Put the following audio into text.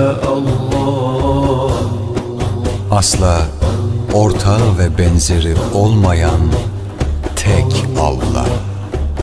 Allah Asla ortağı ve benzeri olmayan.